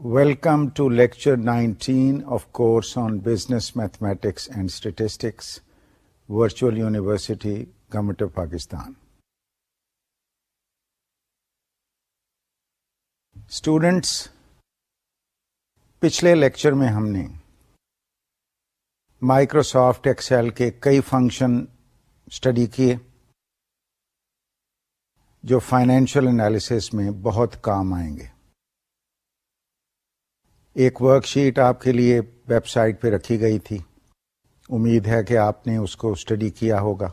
Welcome to lecture nineteen of course on business mathematics and statistics virtual university government of Pakistan students پچھلے lecture میں ہم نے Microsoft Excel کے کئی function study کیے جو فائنینشیل انالیسس میں بہت کام آئیں گے ایک ورک شیٹ آپ کے لیے ویب سائٹ پہ رکھی گئی تھی۔ امید ہے کہ آپ نے اس کو اسٹڈی کیا ہوگا۔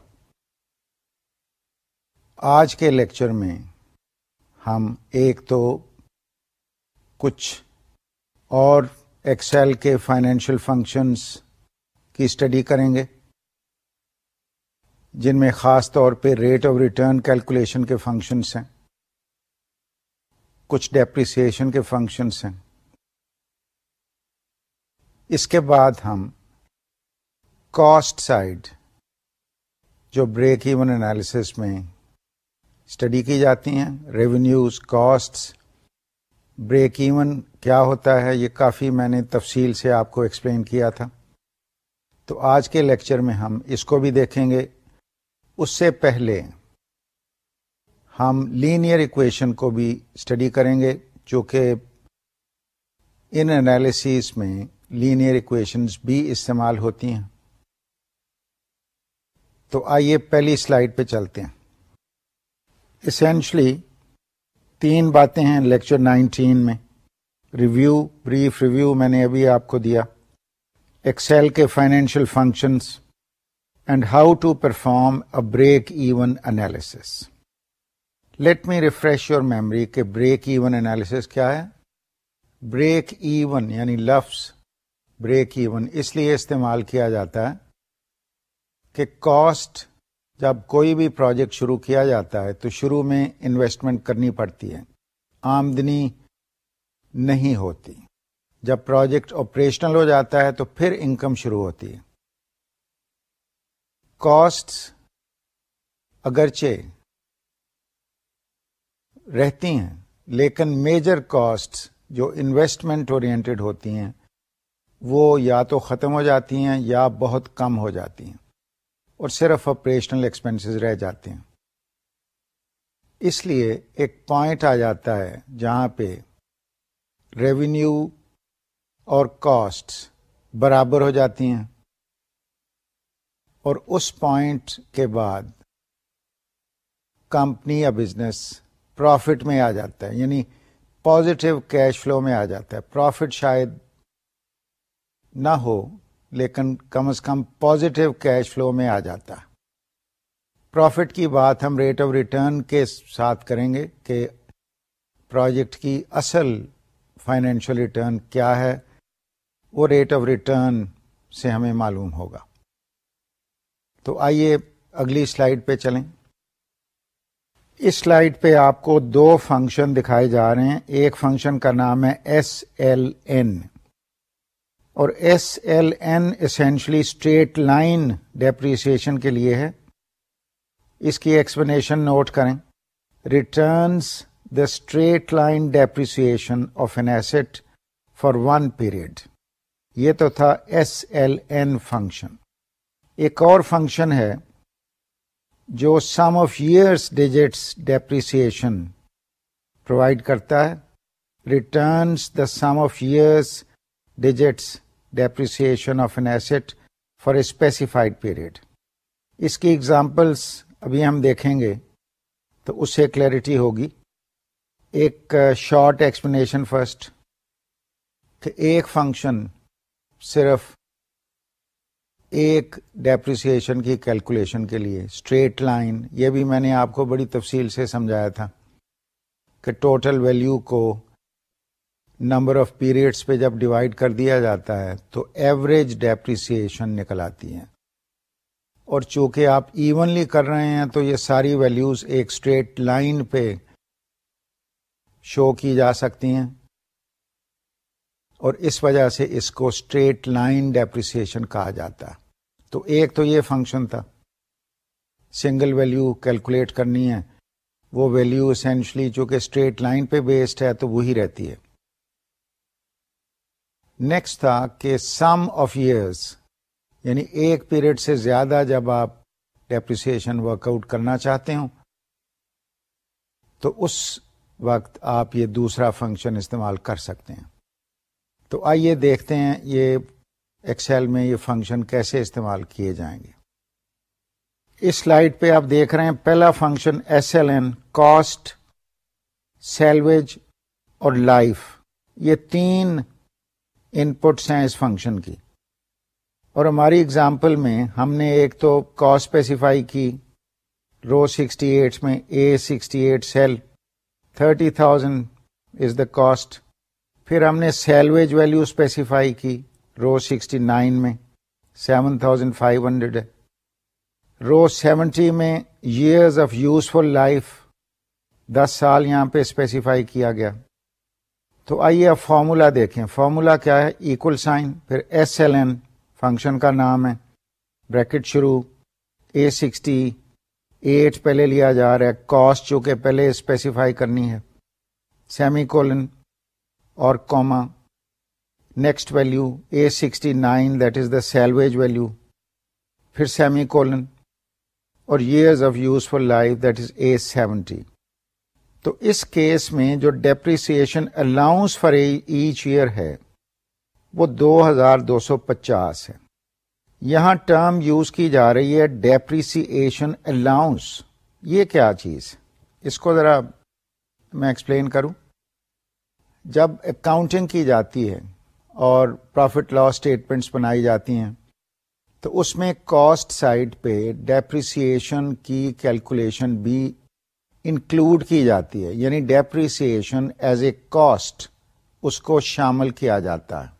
آج کے لیکچر میں ہم ایک تو کچھ اور ایکسل کے فائنینشیل فنکشنز کی اسٹڈی کریں گے، جن میں خاص طور پہ ریٹ آف ریٹرن کیلکولیشن کے فنکشنس ہیں، کچھ ڈیپریسیشن کے فنکشنس ہیں۔ اس کے بعد ہم کاسٹ سائڈ جو بریک ایون انالیسس میں اسٹڈی کی جاتی ہیں ریونیوز کاسٹ بریک ایون کیا ہوتا ہے، یہ کافی میں نے تفصیل سے آپ کو ایکسپلین کیا تھا۔ تو آج کے لیکچر میں ہم اس کو بھی دیکھیں گے۔ اس سے پہلے ہم لینئر اکویشن کو بھی اسٹڈی کریں گے، جو کہ ان انالیسیز میں لینئر اکویشنز بھی استعمال ہوتی ہیں۔ تو آئیے پہلی سلائڈ پہ چلتے ہیں۔ اسینشلی تین باتیں ہیں لیکچر نائنٹین میں۔ ریویو بریف ریویو میں نے ابھی آپ کو دیا۔ ایکسل کے financial functions and how to perform a break even analysis let me refresh your memory کہ بریک ایون انالیس کیا ہے۔ بریک ایون یعنی لفظ۔ بریک ایون اس لیے استعمال کیا جاتا ہے کہ کاسٹ جب کوئی بھی پروجیکٹ شروع کیا جاتا ہے تو شروع میں انویسٹمنٹ کرنی پڑتی ہے۔ آمدنی نہیں ہوتی۔ جب پروجیکٹ آپریشنل ہو جاتا ہے تو پھر انکم شروع ہوتی ہے۔ کاسٹ اگرچہ رہتی ہیں، لیکن میجر کاسٹ جو انویسٹمنٹ اورینٹیڈ ہوتی ہیں وہ یا تو ختم ہو جاتی ہیں یا بہت کم ہو جاتی ہیں اور صرف آپریشنل ایکسپینسز رہ جاتے ہیں۔ اس لیے ایک پوائنٹ آ جاتا ہے جہاں پہ ریونیو اور کاسٹ برابر ہو جاتی ہیں اور اس پوائنٹ کے بعد کمپنی یا بزنس پروفٹ میں آ جاتا ہے یعنی پازیٹو کیش فلو میں آ جاتا ہے۔ پروفٹ شاید نہ ہو، لیکن کم از کم پازیٹو کیش فلو میں آ جاتا۔ پروفٹ کی بات ہم ریٹ آف ریٹرن کے ساتھ کریں گے کہ پروجیکٹ کی اصل فائنینشیل ریٹرن کیا ہے، وہ ریٹ آف ریٹرن سے ہمیں معلوم ہوگا۔ تو آئیے اگلی سلائڈ پہ چلیں۔ اس سلائڈ پہ آپ کو دو فنکشن دکھائے جا رہے ہیں۔ ایک فنکشن کا نام ہے ایس ایل این اور S L N essentially straight line depreciation کے لیے ہے۔ اس کی ایکسپلینیشن نوٹ کریں۔ Returns the straight line depreciation of an asset for one period یہ تو تھا ایس ایل این فنکشن ایک اور فنکشن ہے جو sum of years digits depreciation provide کرتا ہے۔ Returns the sum of years digits depreciation of an asset for a specified period اس کی ایگزامپلس ابھی ہم دیکھیں گے تو اس سے کلیئرٹی ہوگی ایک شارٹ ایکسپلینیشن فرسٹ کہ ایک فنکشن صرف ایک ڈیپریسیشن کی کیلکولیشن کے لیے اسٹریٹ لائن یہ بھی میں نے آپ کو بڑی تفصیل سے سمجھایا تھا کہ ٹوٹل ویلیو کو نمبر آف پیریڈس پہ جب ڈیوائڈ کر دیا جاتا ہے تو ایوریج ڈیپریسیشن نکل آتی ہے۔ اور چونکہ آپ ایونلی کر رہے ہیں تو یہ ساری ویلیوز ایک اسٹریٹ لائن پہ شو کی جا سکتی ہیں۔ اور اس وجہ سے اس کو اسٹریٹ لائن ڈیپریسیشن کہا جاتا۔ ہے تو ایک تو یہ فنکشن تھا۔ سنگل ویلیو کیلکولیٹ کرنی ہے۔ وہ ویلیو اسینشلی چونکہ اسٹریٹ لائن پہ بیسڈ ہے تو وہی رہتی ہے۔ نیکسٹ تھا کہ سم آف ایئرس یعنی ایک پیریڈ سے زیادہ جب آپ ڈیپریسیشن ورک آؤٹ کرنا چاہتے ہوں تو اس وقت آپ یہ دوسرا فنکشن استعمال کر سکتے ہیں تو آئیے دیکھتے ہیں یہ ایکسل میں یہ فنکشن کیسے استعمال کیے جائیں گے اس سلائڈ پہ آپ دیکھ رہے ہیں پہلا function S L N cost salvage اور لائف یہ تین ان پٹس ہیں اس فنکشن کی۔ اور ہماری اگزامپل میں ہم نے ایک تو کاسٹ اسپیسیفائی کی رو سکسٹی ایٹ میں A sixty eight cell thirty thousand is the cost پھر ہم نے سیلویج ویلو اسپیسیفائی کی رو سکسٹی نائن میں seven thousand five hundred row seventy میں ایئرز آف یوزفل لائف دس سال یہاں پہ اسپیسیفائی کیا گیا۔ تو آئیے اب فارمولا دیکھیں۔ فارمولا کیا ہے؟ ایکول سائن پھر ایس ایل این فنکشن کا نام ہے۔ بریکٹ شروع۔ اے سکسٹی ایٹ پہلے لیا جا رہا ہے۔ کاسٹ جو کہ پہلے اسپیسیفائی کرنی ہے۔ سیمی کولن اور comma next value A sixty nine that is the salvage value پھر سیمی کولن اور years of useful life that is A seventy تو اس کیس میں جو depreciation allowance for each year ہے، وہ دو ہزار دو سو پچاس ہے۔ یہاں ٹرم یوز کی جا رہی ہے ڈیپریسیشن الاؤنس یہ کیا چیز اس کو ذرا میں ایکسپلین کروں۔ جب اکاؤنٹنگ کی جاتی ہے اور پروفٹ لا اسٹیٹمنٹس بنائی جاتی ہیں، تو اس میں کاسٹ سائڈ پہ ڈیپریسیشن کی کیلکولیشن بھی انکلوڈ کی جاتی ہے یعنی ڈیپریسیشن ایز اے کاسٹ اس کو شامل کیا جاتا ہے۔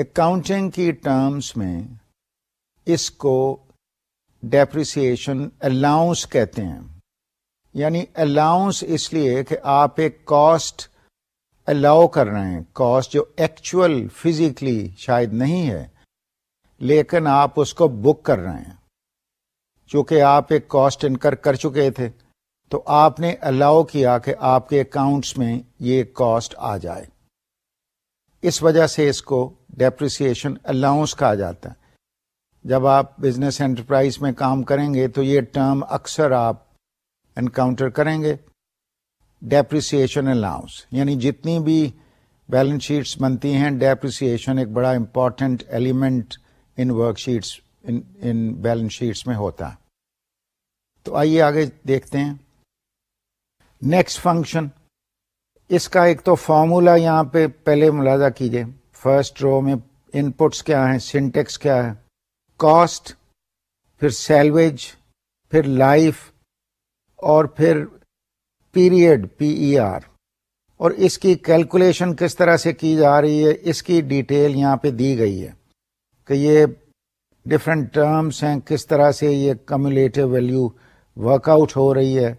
اکاؤنٹنگ کی ٹرمز میں اس کو ڈیپریسیشن الاؤنس کہتے ہیں۔ یعنی الاؤنس اس لیے کہ آپ ایک کاسٹ الاؤ کر رہے ہیں کاسٹ جو ایکچوئل فزیکلی شاید نہیں ہے، لیکن آپ اس کو بک کر رہے ہیں۔ چونکہ آپ ایک کاسٹ انکر کر چکے تھے، تو آپ نے الاؤ کیا کہ آپ کے اکاؤنٹس میں یہ کاسٹ آ جائے۔ اس وجہ سے اس کو ڈیپریسیشن الاؤنس کہا جاتا ہے۔ جب آپ بزنس انٹرپرائز میں کام کریں گے تو یہ ٹرم اکثر آپ انکاؤنٹر کریں گے۔ ڈیپریسیشن الاؤنس یعنی جتنی بھی بیلنس شیٹس بنتی ہیں ڈیپریسیشن ایک بڑا important element in worksheets in balance sheets میں ہوتا ہے۔ تو آئیے آگے دیکھتے ہیں۔ نیکسٹ فنکشن اس کا ایک تو فارمولا یہاں پہ پہلے ملازہ کیجیے فرسٹ رو میں ان پٹس کیا ہیں سنٹیکس کیا ہے۔ کاسٹ پھر سیلویج پھر لائف اور پھر پیریڈ پی ای آر اور اس کی کیلکولیشن کس طرح سے کی جا رہی ہے، اس کی ڈیٹیل یہاں پہ دی گئی ہے کہ یہ ڈفرینٹ ٹرمس ہیں، کس طرح سے یہ کمیولیٹو ویلو ورک آؤٹ ہو رہی ہے۔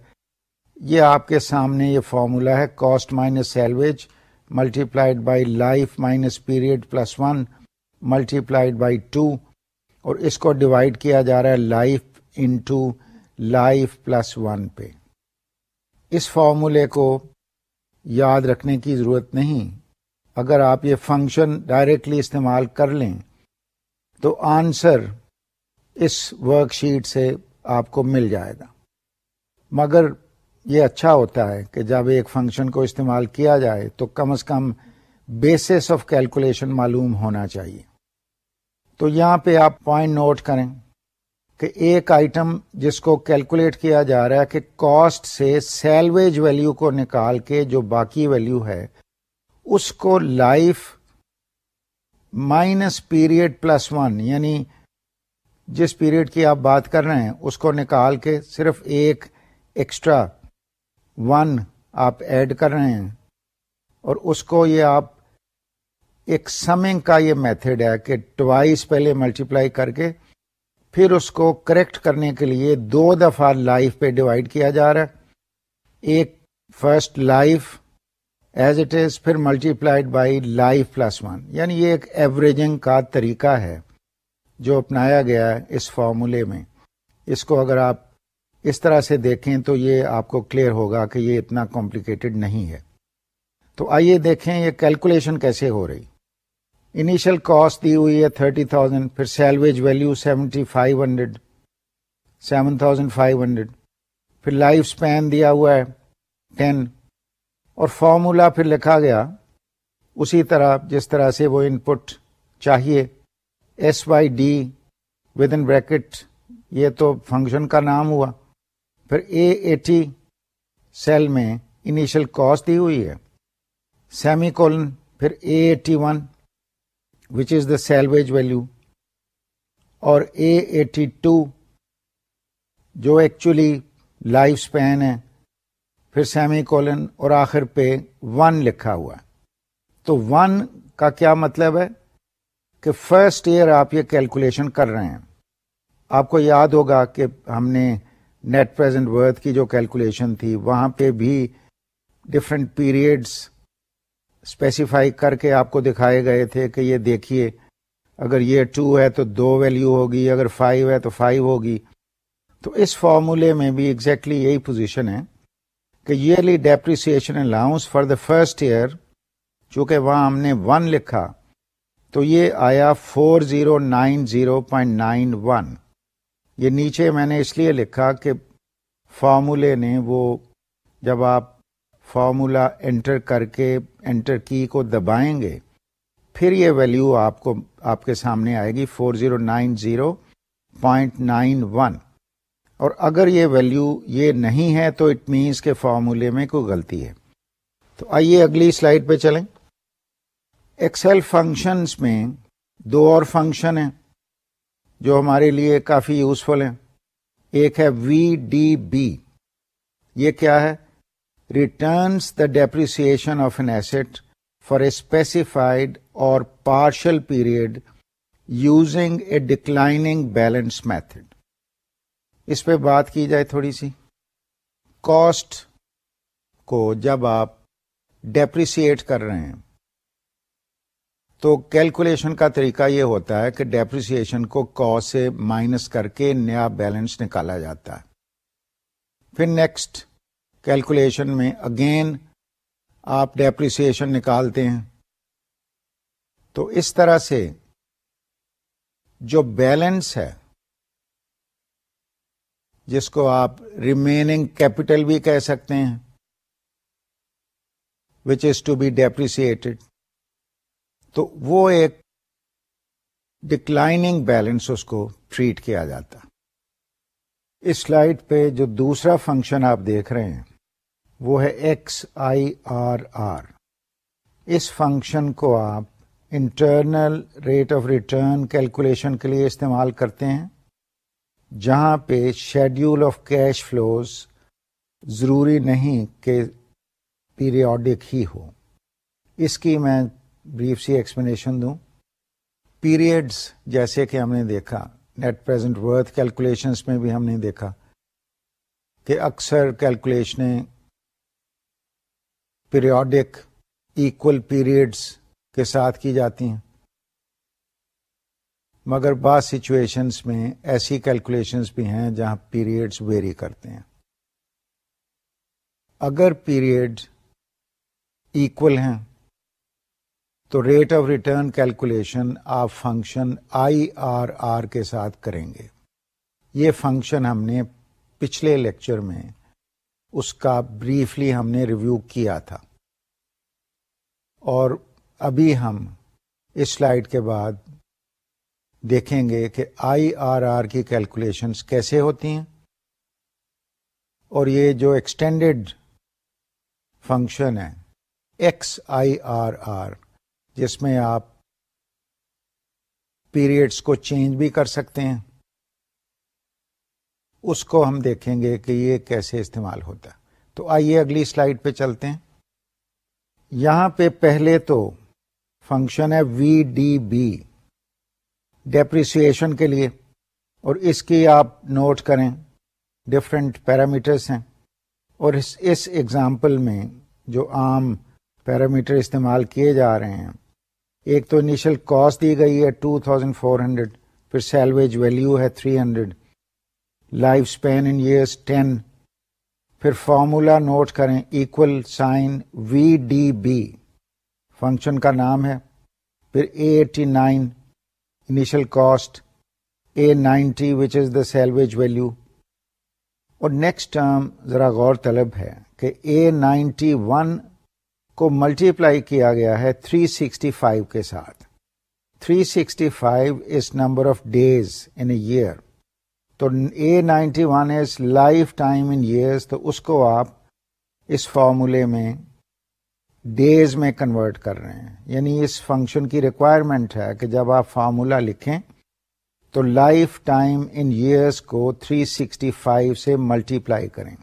یہ آپ کے سامنے یہ فارمولا ہے cost minus salvage multiplied by life minus period plus one multiplied by two اور اس کو ڈیوائڈ کیا جا رہا ہے life into life plus one پہ۔ اس فارمولے کو یاد رکھنے کی ضرورت نہیں۔ اگر آپ یہ فنکشن ڈائریکٹلی استعمال کر لیں تو آنسر اس ورک شیٹ سے آپ کو مل جائے گا۔ مگر یہ اچھا ہوتا ہے کہ جب ایک فنکشن کو استعمال کیا جائے تو کم از کم بیسس آف کیلکولیشن معلوم ہونا چاہیے۔ تو یہاں پہ آپ پوائنٹ نوٹ کریں کہ ایک آئٹم جس کو کیلکولیٹ کیا جا رہا ہے کہ کاسٹ سے سیلویج ویلو کو نکال کے جو باقی ویلو ہے اس کو life minus period plus one یعنی جس پیریڈ کی آپ بات کر رہے ہیں، اس کو نکال کے صرف ایک ایکسٹرا ون آپ ایڈ کر رہے ہیں، اور اس کو یہ آپ ایک سمنگ کا یہ میتھڈ ہے کہ ٹوائس پہلے ملٹیپلائی کر کے پھر اس کو کریکٹ کرنے کے لیے دو دفعہ لائف پہ ڈیوائڈ کیا جا رہا ہے۔ ایک first life as it is پھر multiplied by life plus one یعنی یہ ایک ایوریجنگ کا طریقہ ہے جو اپنایا گیا ہے اس فارمولے میں. اس کو اگر آپ اس طرح سے دیکھیں تو یہ آپ کو کلیئر ہوگا کہ یہ اتنا کمپلیکیٹڈ نہیں ہے. تو آئیے دیکھیں یہ کیلکولیشن کیسے ہو رہی. انیشل کاسٹ دی ہوئی ہے تھرٹی تھاؤزینڈ پھر salvage value seventy five hundred seven thousand five hundred پھر لائف اسپین دیا ہوا ہے ٹین اور فارمولا پھر لکھا گیا، اسی طرح جس طرح سے وہ ان پٹ چاہیے S Y D with in bracket یہ تو فنکشن کا نام ہوا۔ پھر اے ایٹی سیل میں انیشل کاسٹ دی ہوئی ہے۔ سیمی کولن پھر A eighty one which is the salvage value اور اے ایٹی ٹو جو ایکچولی لائف اسپین ہے۔ پھر سیمی کولن اور آخر پہ ون لکھا ہوا ہے۔ تو ون کا کیا مطلب ہے؟ کہ فرسٹ ایئر آپ یہ کیلکولیشن کر رہے ہیں۔ آپ کو یاد ہوگا کہ ہم نے نیٹ پرزینٹ ورتھ کی جو کیلکولیشن تھی، وہاں پہ بھی ڈفرینٹ پیریڈس اسپیسیفائی کر کے آپ کو دکھائے گئے تھے کہ یہ دیکھیے، اگر یہ ٹو ہے تو دو ویلو ہوگی، اگر فائیو ہے تو فائیو ہوگی۔ تو اس فارمولے میں بھی ایگزیکٹلی exactly یہی پوزیشن ہے۔ کہ yearly depreciation allowance for the first year چونکہ وہاں ہم نے ون لکھا، تو یہ آیا four zero nine zero point nine one یہ نیچے میں نے اس لیے لکھا کہ فارمولے نے وہ جب آپ فارمولا انٹر کر کے انٹر کی کو دبائیں گے، پھر یہ ویلو آپ کو، آپ کے سامنے آئے گی four zero nine zero point nine one اور اگر یہ ویلو یہ نہیں ہے تو اٹ مینس کے فارمولے میں کوئی غلطی ہے۔ تو آئیے اگلی سلائڈ پہ چلیں۔ ایکسل فنکشنس میں دو اور فنکشن ہیں جو ہمارے لیے کافی یوزفل ہیں۔ ایک ہے وی ڈی بی یہ کیا ہے؟ Returns the depreciation of an asset for a specified اور partial period using a declining balance method اس پہ بات کی جائے تھوڑی سی۔ کاسٹ کو جب آپ ڈیپریسیٹ کر رہے ہیں، تو کیلکولیشن کا طریقہ یہ ہوتا ہے کہ ڈیپریسیشن کو کاسٹ سے مائنس کر کے نیا بیلنس نکالا جاتا ہے۔ پھر نیکسٹ کیلکولیشن میں اگین آپ ڈیپریسیشن نکالتے ہیں۔ تو اس طرح سے جو بیلنس ہے جس کو آپ ریمیننگ کیپٹل بھی کہہ سکتے ہیں وچ از ٹو بی ڈیپریسیٹڈ تو وہ ایک ڈکلائننگ بیلنس اس کو ٹریٹ کیا جاتا. اس سلائڈ پہ جو دوسرا فنکشن آپ دیکھ رہے ہیں، وہ ہے ایکس آئی آر آر اس فنکشن کو آپ internal rate of return calculation کے لیے استعمال کرتے ہیں. جہاں پہ شیڈیول آف کیش فلوز ضروری نہیں کہ پیریوڈک ہی ہو۔ اس کی میں بریف سی ایکسپلینیشن دوں۔ پیریڈس جیسے کہ ہم نے دیکھا نیٹ پرزینٹ ورتھ کیلکولیشنس میں بھی ہم نے دیکھا کہ اکثر کیلکولیشنیں پیریوڈک ایکول پیریڈس کے ساتھ کی جاتی ہیں۔ مگر بعض سچویشنس میں ایسی کیلکولیشنس بھی ہیں جہاں پیریڈس ویری کرتے ہیں۔ اگر پیریڈ ایکول ہیں، تو ریٹ آف ریٹرن کیلکولیشن آپ فنکشن آئی آر آر کے ساتھ کریں گے۔ یہ فنکشن ہم نے پچھلے لیکچر میں اس کا بریفلی ہم نے ریویو کیا تھا۔ اور ابھی ہم اس سلائڈ کے بعد دیکھیں گے کہ آئی آر آر کی کیلکولیشنس کیسے ہوتی ہیں؟ اور یہ جو ایکسٹینڈیڈ فنکشن ہے ایکس آئی آر آر جس میں آپ پیریڈس کو چینج بھی کر سکتے ہیں۔ اس کو ہم دیکھیں گے کہ یہ کیسے استعمال ہوتا ہے۔ تو آئیے اگلی سلائڈ پہ چلتے ہیں۔ یہاں پہ پہلے تو فنکشن ہے وی ڈی بی ڈیپریسیشن کے لیے اور اس کی آپ نوٹ کریں ڈفرینٹ پیرامیٹرس ہیں اور اس ایگزامپل میں جو عام پیرامیٹر استعمال کیے جا رہے ہیں، ایک تو انیشل کاسٹ دی گئی ہے ٹو تھاؤزینڈ فور ہنڈریڈ پھر سیلویج ویلو ہے three hundred life span in years ten پھر فارمولا نوٹ کریں equal sign V D B function کا نام ہے، پھر A eighty nine initial cost A ninety which is the salvage value اور next term ذرا غور طلب ہے کہ اے نائنٹی ون کو ملٹیپلائی کیا گیا ہے 365 کے ساتھ. 365 is number of days in a year تو A ninety one is lifetime in years تو اس کو آپ اس فارمولے میں ڈیز میں کنورٹ کر رہے ہیں۔ یعنی اس فنکشن کی ریکوائرمنٹ ہے کہ جب آپ فارمولا لکھیں تو لائف ٹائم ان ایئرس کو 365 سے ملٹیپلائی کریں۔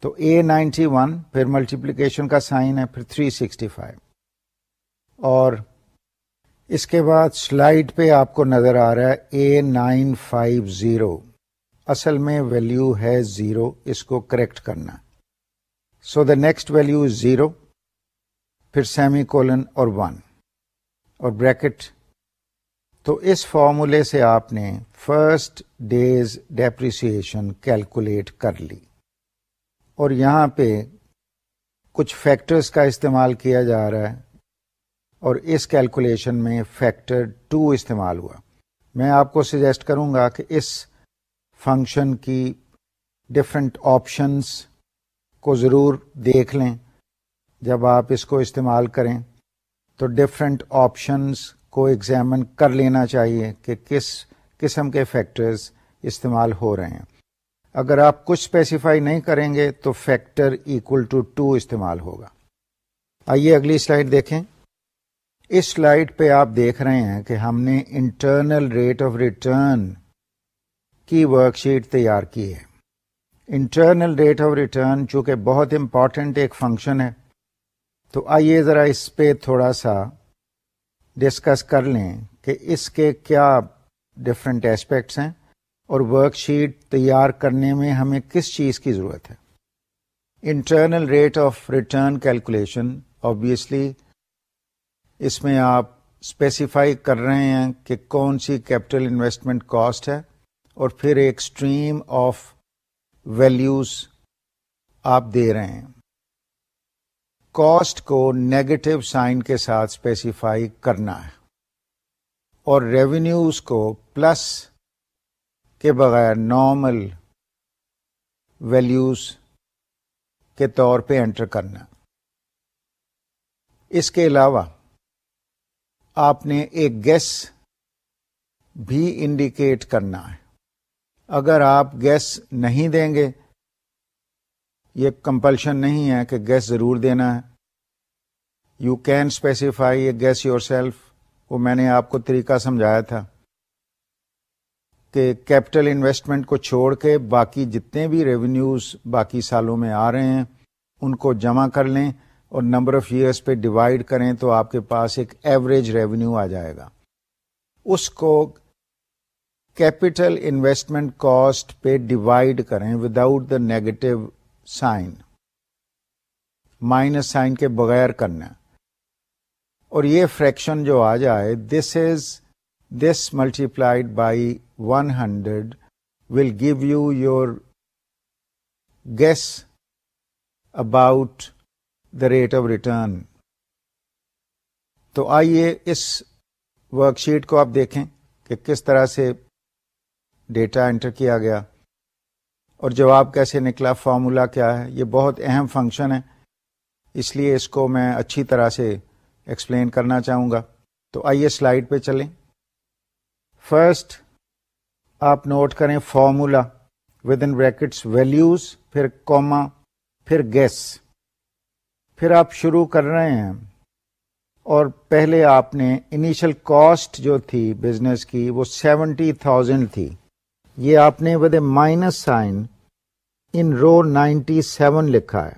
تو اے نائنٹی ون پھر ملٹیپلیکیشن کا سائن ہے، پھر 365 اور اس کے بعد سلائڈ پہ آپ کو نظر آ رہا ہے اے نائن فائیو زیرو اصل میں ویلو ہے زیرو اس کو کریکٹ کرنا۔ So the next value is zero پھر سیمی کولن اور ون اور بریکٹ تو اس فارمولے سے آپ نے فرسٹ ڈیز ڈیپریسیشن کیلکولیٹ کر لی اور یہاں پہ کچھ فیکٹرز کا استعمال کیا جا رہا ہے اور اس کیلکولیشن میں فیکٹر ٹو استعمال ہوا۔ میں آپ کو سجیسٹ کروں گا کہ اس فنکشن کی ڈفرینٹ آپشنس کو ضرور دیکھ لیں۔ جب آپ اس کو استعمال کریں تو ڈفرینٹ آپشنس کو ایگزامن کر لینا چاہیے کہ کس قسم کے فیکٹرز استعمال ہو رہے ہیں۔ اگر آپ کچھ اسپیسیفائی نہیں کریں گے تو فیکٹر اکول ٹو ٹو استعمال ہوگا۔ آئیے اگلی سلائڈ دیکھیں۔ اس سلائڈ پہ آپ دیکھ رہے ہیں کہ ہم نے انٹرنل ریٹ آف ریٹرن کی ورک شیٹ تیار کی ہے۔ انٹرنل ریٹ آف ریٹرن چونکہ بہت امپورٹنٹ ایک فنکشن ہے تو آئیے ذرا اس پہ تھوڑا سا ڈسکس کر لیں کہ اس کے کیا ڈفرینٹ ایسپیکٹس ہیں اور ورک شیٹ تیار کرنے میں ہمیں کس چیز کی ضرورت ہے۔ Internal rate of return calculation obviously اس میں آپ اسپیسیفائی کر رہے ہیں کہ کون سی کیپٹل انویسٹمنٹ کاسٹ ہے اور پھر ایک اسٹریم آف ویلیوز آپ دے رہے ہیں۔ کاسٹ کو نیگیٹو سائن کے ساتھ اسپیسیفائی کرنا ہے اور ریونیوز کو پلس کے بغیر نارمل ویلیوز کے طور پہ انٹر کرنا اس کے علاوہ آپ نے ایک گیس بھی انڈیکیٹ کرنا ہے۔ اگر آپ گیس نہیں دیں گے یہ کمپلشن نہیں ہے کہ گیس ضرور دینا ہے۔ You can specify a guess yourself وہ میں نے آپ کو طریقہ سمجھایا تھا کہ کیپٹل انویسٹمنٹ کو چھوڑ کے باقی جتنے بھی ریونیوز باقی سالوں میں آ رہے ہیں، ان کو جمع کر لیں اور نمبر آف ایئرس پہ ڈیوائڈ کریں تو آپ کے پاس ایک ایوریج ریونیو آ جائے گا۔ اس کو کیپٹل انویسٹمنٹ کاسٹ پہ ڈیوائڈ کریں without the negative sign. Minus sign کے بغیر کرنا۔ اور یہ فریکشن جو آ جائے this is this multiplied by one hundred will give you your guess about the rate of return تو آئیے اس ورک شیٹ کو آپ دیکھیں کہ کس طرح سے ڈیٹا انٹر کیا گیا۔ اور جواب کیسے نکلا، فارمولا کیا ہے، یہ بہت اہم فنکشن ہے۔ اس لیے اس کو میں اچھی طرح سے ایکسپلین کرنا چاہوں گا۔ تو آئیے سلائڈ پہ چلیں۔ فرسٹ آپ نوٹ کریں formula with in brackets values پھر کوما پھر گیس پھر آپ شروع کر رہے ہیں۔ اور پہلے آپ نے انیشل کاسٹ جو تھی بزنس کی، وہ سیونٹی تھاؤزینڈ تھی۔ یہ آپ نے with a minus sign in row ninety seven لکھا ہے۔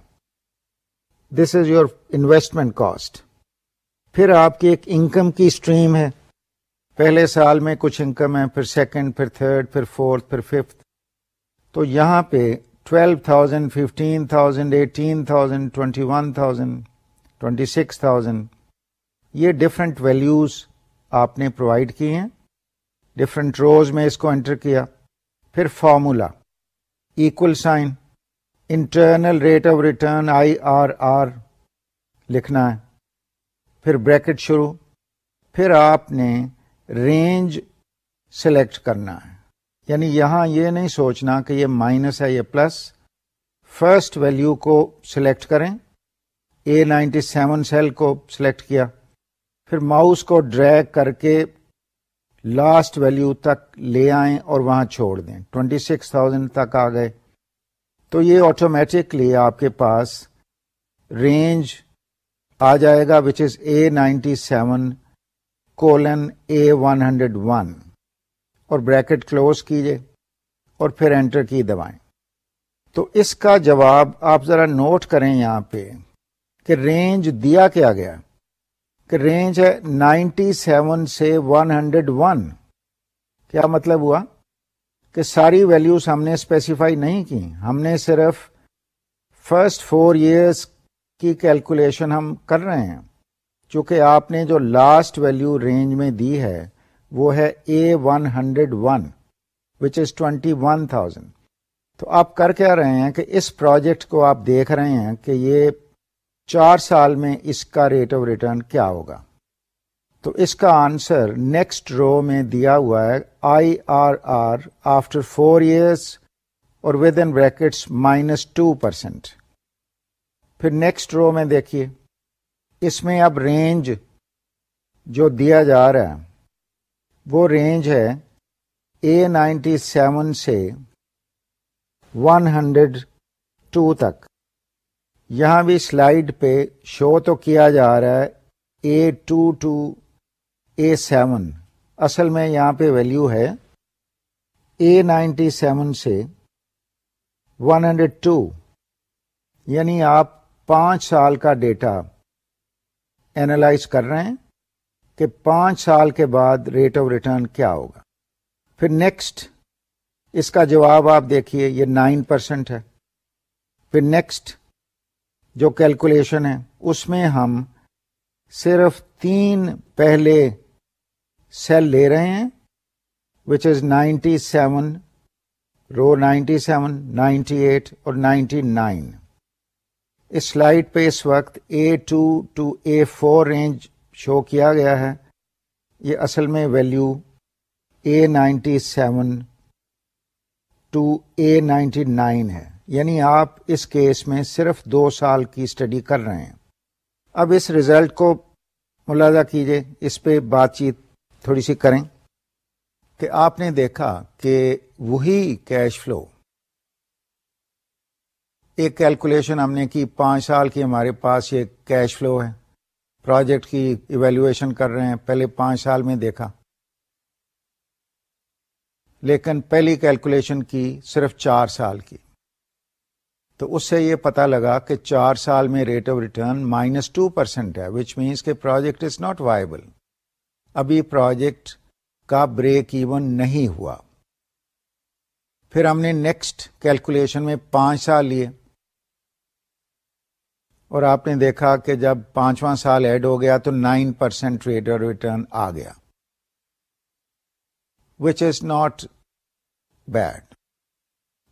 This is your investment cost پھر آپ کی ایک انکم کی اسٹریم ہے۔ پہلے سال میں کچھ انکم ہے، پھر سیکنڈ پھر تھرڈ پھر فورتھ پھر ففتھ تو یہاں پہ twelve thousand fifteen thousand eighteen thousand twenty one thousand twenty six thousand یہ ڈفرینٹ ویلوز آپ نے پرووائڈ کی ہیں۔ ڈفرینٹ روز میں اس کو انٹر کیا۔ پھر formula equal sign internal rate of return I R R لکھنا ہے۔ پھر بریکٹ شروع۔ پھر آپ نے رینج سلیکٹ کرنا ہے۔ یعنی یہاں یہ نہیں سوچنا کہ یہ مائنس ہے یہ پلس فرسٹ ویلو کو سلیکٹ کریں۔ اے نائنٹی سیون سیل کو سلیکٹ کیا۔ پھر ماؤس کو ڈریگ کر کے لاسٹ ویلو تک لے آئیں اور وہاں چھوڑ دیں۔ ٹوینٹی سکس تھاؤزینڈ تک آ گئے۔ تو یہ آٹومیٹکلی آپ کے پاس رینج آ جائے گا which is A ninety seven colon A one hundred one اور بریکٹ کلوز کیجیے اور پھر انٹر کی دبائیں۔ تو اس کا جواب آپ ذرا نوٹ کریں یہاں پہ کہ رینج دیا کیا گیا۔ کہ رینج ہے نائنٹی سیون سے ون ہنڈریڈ ون۔ کیا مطلب ہوا؟ کہ ساری ویلیوز ہم نے اسپیسیفائی نہیں کی۔ ہم نے صرف فرسٹ فور ایئرس کی کیلکولیشن ہم کر رہے ہیں۔ چونکہ آپ نے جو لاسٹ ویلیو رینج میں دی ہے، وہ ہے A one hundred one which is twenty one thousand تو آپ کر کیا رہے ہیں کہ اس پروجیکٹ کو آپ دیکھ رہے ہیں کہ یہ چار سال میں اس کا ریٹ آف ریٹرن کیا ہوگا؟ تو اس کا آنسر نیکسٹ رو میں دیا ہوا ہے I R R after four years اور with in brackets minus two percent پھر نیکسٹ رو میں دیکھیے، اس میں اب رینج جو دیا جا رہا ہے، وہ رینج ہے اے نائنٹی سیون سے ون ہنڈریڈ ٹو تک۔ یہاں بھی سلائڈ پہ شو تو کیا جا رہا ہے A two to A seven. اصل میں یہاں پہ ویلو ہے۔ اے نائنٹی سیون سے ون ہنڈریڈ ٹو۔ یعنی آپ پانچ سال کا ڈیٹا اینالائز کر رہے ہیں کہ پانچ سال کے بعد ریٹ آف ریٹرن کیا ہوگا۔ پھر نیکسٹ، اس کا جواب آپ دیکھیے، یہ نائن پرسینٹ ہے۔ پھر نیکسٹ جو کیلکولیشن ہے، اس میں ہم صرف تین پہلے سیل لے رہے ہیں which is ninety seven row ninety seven ninety eight اور نائنٹی نائن اس سلائڈ پہ اس وقت A two to A four range show کیا گیا ہے۔ یہ اصل میں value A ninety seven to A ninety nine ہے۔ یعنی آپ اس کیس میں صرف دو سال کی اسٹڈی کر رہے ہیں۔ اب اس ریزلٹ کو ملازہ کیجیے اس پہ بات چیت تھوڑی سی کریں کہ آپ نے دیکھا کہ وہی کیش فلو، ایک کیلکولیشن ہم نے کی، پانچ سال کی ہمارے پاس یہ کیش فلو ہے۔ پروجیکٹ کی ایویلویشن کر رہے ہیں، پہلے پانچ سال میں دیکھا۔ لیکن پہلی کیلکولیشن کی صرف چار سال کی۔ تو اس سے یہ پتا لگا کہ چار سال میں rate of return minus two percent ہے وچ مینس کے پروجیکٹ از ناٹ وائبل ابھی پروجیکٹ کا بریک ایون نہیں ہوا۔ پھر ہم نے نیکسٹ کیلکولیشن میں پانچ سال لیے۔ اور آپ نے دیکھا کہ جب پانچواں سال ایڈ ہو گیا تو nine percent rate of return آ گیا۔ وچ از ناٹ بیڈ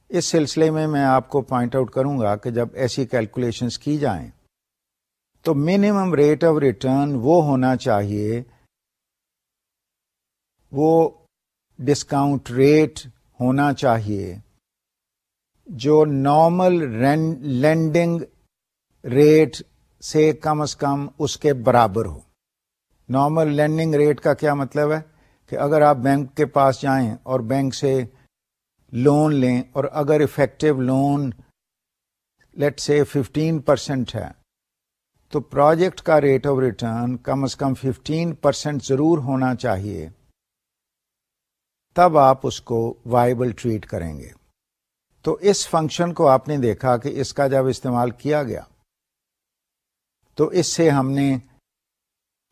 اس سلسلے میں میں آپ کو پوائنٹ آؤٹ کروں گا کہ جب ایسی کیلکولیشن کی جائیں، تو منیمم ریٹ آف ریٹرن وہ ہونا چاہیے، وہ ڈسکاؤنٹ ریٹ ہونا چاہیے جو نارمل لینڈنگ ریٹ سے کم از کم اس کے برابر ہو۔ نارمل لینڈنگ ریٹ کا کیا مطلب ہے؟ کہ اگر آپ بینک کے پاس جائیں اور بینک سے لون لیں اور اگر افیکٹو لون لیٹ سے ففٹین پرسینٹ ہے، تو پروجیکٹ کا ریٹ آف ریٹرن کم از کم ففٹین پرسینٹ ضرور ہونا چاہیے، تب آپ اس کو وائبل ٹریٹ کریں گے۔ تو اس فنکشن کو آپ نے دیکھا کہ اس کا جب استعمال کیا گیا، تو اس سے ہم نے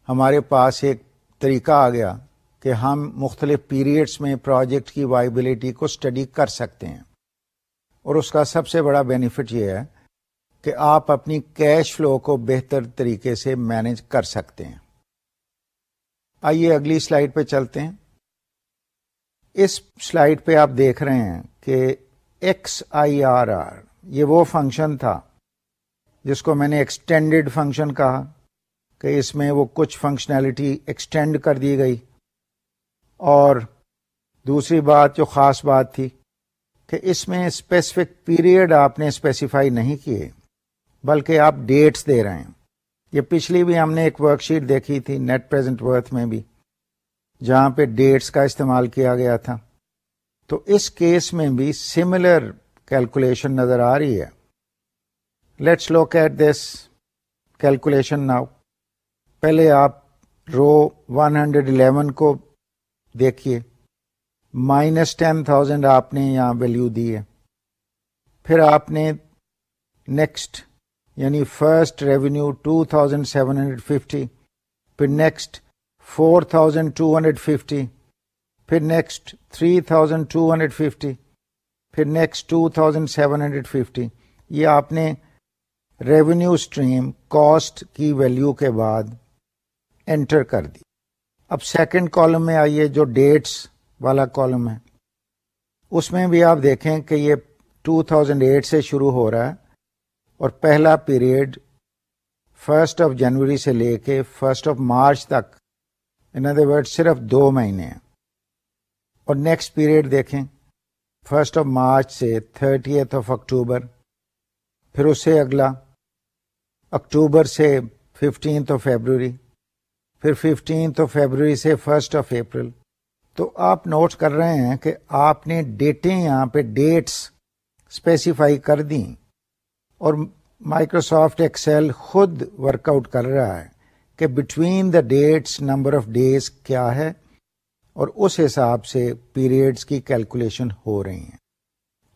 ہمارے پاس ایک طریقہ آ گیا۔ کہ ہم مختلف پیریڈس میں پروجیکٹ کی وائبلٹی کو اسٹڈی کر سکتے ہیں۔ اور اس کا سب سے بڑا بینیفٹ یہ ہے کہ آپ اپنی کیش فلو کو بہتر طریقے سے مینج کر سکتے ہیں۔ آئیے اگلی سلائڈ پہ چلتے ہیں۔ اس سلائڈ پہ آپ دیکھ رہے ہیں کہ ایکس آئی آر آر یہ وہ فنکشن تھا جس کو میں نے ایکسٹینڈیڈ فنکشن کہا کہ اس میں وہ کچھ فنکشنلٹی ایکسٹینڈ کر دی گئی۔ اور دوسری بات جو خاص بات تھی کہ اس میں اسپیسیفک پیریڈ آپ نے اسپیسیفائی نہیں کیے، بلکہ آپ ڈیٹس دے رہے ہیں۔ یہ پچھلی بھی ہم نے ایک ورک شیٹ دیکھی تھی نیٹ پریزنٹ ورتھ میں بھی، جہاں پہ ڈیٹس کا استعمال کیا گیا تھا۔ تو اس کیس میں بھی سملر کیلکولیشن نظر آ رہی ہے۔ Let's look at this calculation now پہلے آپ رو 111 کو دیکھیے۔ مائنس ٹین تھاؤزینڈ آپ نے یہاں ویلو دی ہے۔ پھر آپ نے نیکسٹ یعنی first revenue two thousand seven hundred fifty پھر next four thousand two hundred fifty پھر next three thousand two hundred fifty پھر next two thousand seven hundred fifty یہ آپ نے ریونیو اسٹریم کاسٹ کی ویلو کے بعد انٹر کر دی۔ اب سیکنڈ کالم میں آئیے جو ڈیٹس والا کالم ہے۔ اس میں بھی آپ دیکھیں کہ یہ 2008 سے شروع ہو رہا ہے اور پہلا پیریڈ فرسٹ آف جنوری سے لے کے فرسٹ آف مارچ تک۔ ان ادر ورڈ صرف دو مہینے ہیں۔ اور نیکسٹ پیریڈ دیکھیں۔ فرسٹ آف مارچ سے تھرٹی ایتھ آف اکتوبر پھر اس سے اگلا۔ اکتوبر سے ففٹینتھ آف فیبروری پھر ففٹینتھ آف فیبروری سے فرسٹ آف اپریل تو آپ نوٹ کر رہے ہیں کہ آپ نے ڈیٹیں یہاں پہ ڈیٹس اسپیسیفائی کر دیں اور مائکروسافٹ ایکسل خود ورک آؤٹ کر رہا ہے کہ between the dates number of days کیا ہے اور اس حساب سے پیریڈس کی کیلکولیشن ہو رہی ہیں۔